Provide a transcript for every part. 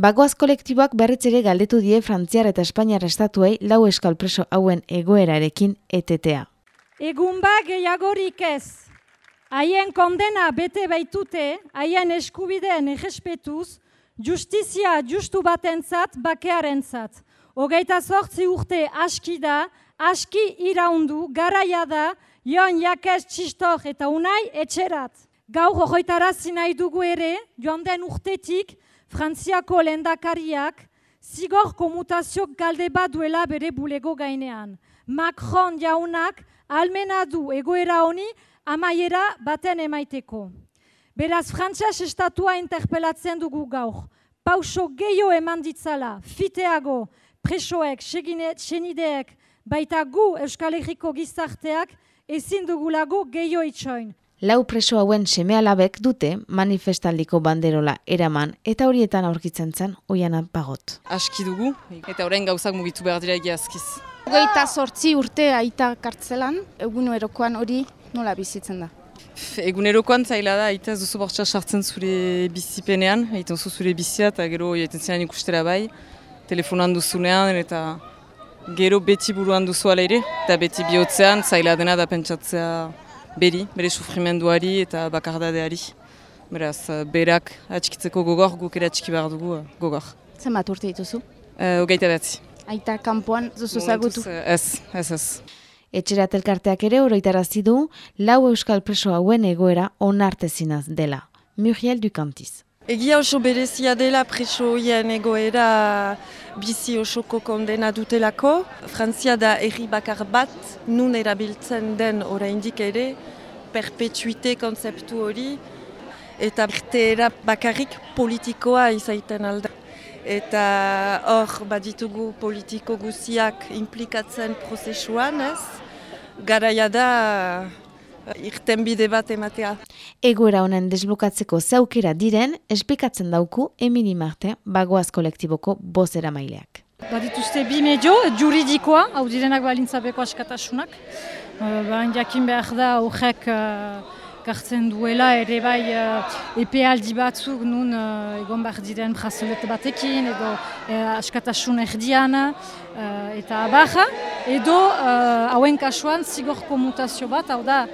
Bagoaz kolektiboak berritzere galdetu die Frantziar eta Espainiar estatuei lau eskal preso hauen egoerarekin etetea. Egun ba gehiagorik ez. Haien kondena bete baitute, haien eskubideen egespetuz, justizia justu batentzat bakearentzat. Hogeita sortzi urte aski da, aski iraundu, garaia da, joan jakez txistor eta unai etxerat. Gaur horretarazi nahi dugu ere, joan den urtetik, Frantziako lendakariak, zigor komutazio galde bat duela bere bulego gainean. Macron jaunak almena du egoera honi amaiera baten emaiteko. Beraz, Frantzias estatua interpelatzen dugu gaur. Pauso gehiago eman ditzala, fiteago, presoek, senideek, baita gu Euskal Herriko gizarteak ezin dugulago gehiago itxoin. Lau preso hauen seme alabek dute manifestaldiko banderola eraman eta horietan aurkitzen zen oianan pagot. Aski dugu eta orain gauzak mugitu behar dira egiazkiz. Hogeita sortzi urte aita kartzelan, egunerokoan hori nola bizitzen da? Egunerokoan zaila da, aita ez duzu bortxa sartzen zure bizipenean, egiten zu zure bizia eta gero egiten zenan ikustera bai, telefonan duzunean eta gero beti buruan duzu ere, eta beti bihotzean zaila dena da pentsatzea beri, bere sufrimenduari eta bakardadeari. Beraz, eh, berak atxikitzeko gogor, guk ere atxiki behar dugu eh, gogor. Zer bat urte dituzu? Uh, Ogeita betzi. Aita kanpoan duzu zagutu? Ez, ez, ez. Etxerat elkarteak ere oroitarazi du, lau euskal preso hauen egoera onartezinaz dela. Muriel Ducantiz. Egia oso berezia dela preso hien egoera bizi osoko kondena dutelako. Frantzia da erri bakar bat, nun erabiltzen den oraindik ere, perpetuite konzeptu hori, eta berteera bakarrik politikoa izaiten alda. Eta hor baditugu politiko guziak implikatzen prozesuan ez, garaia da irten bide bat ematea. Egoera honen desblokatzeko zaukera diren, esplikatzen dauku Emini Marte, bagoaz kolektiboko bozera maileak. Badituzte bi medio, juridikoa, hau direnak balintzabeko askatasunak. Uh, Baina jakin behar da horrek uh, gartzen duela ere bai uh, epealdi batzuk nun uh, egon behar diren brazolet batekin edo uh, askatasun erdian uh, eta abarra edo uh, hauen kasuan zigor komutazio bat, hau da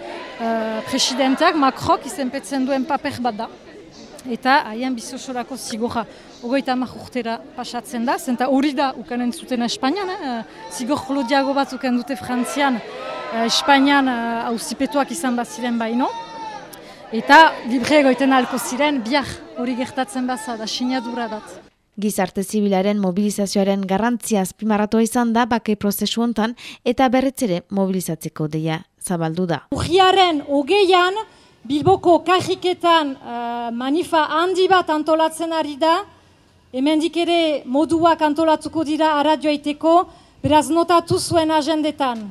uh, presidentak Makrok izenpetzen duen paper bat da eta haien bizosorako zigorra ogoita amak urtera pasatzen da, zenta hori da ukanen zuten Espainian, eh? zigor kolodiago bat ukan dute Frantzian, eh, Espainian hauzipetuak uh, izan bat ziren baino, Eta libre egoiten alko ziren, biar hori gertatzen baza da, sinadura dat. Gizarte zibilaren mobilizazioaren garrantzia azpimarratua izan da bake prozesu hontan eta berretzere mobilizatzeko deia zabaldu da. Urriaren hogeian, Bilboko kajiketan uh, manifa handi bat antolatzen ari da, hemendik ere moduak antolatuko dira aradioaiteko, beraz notatu zuen agendetan.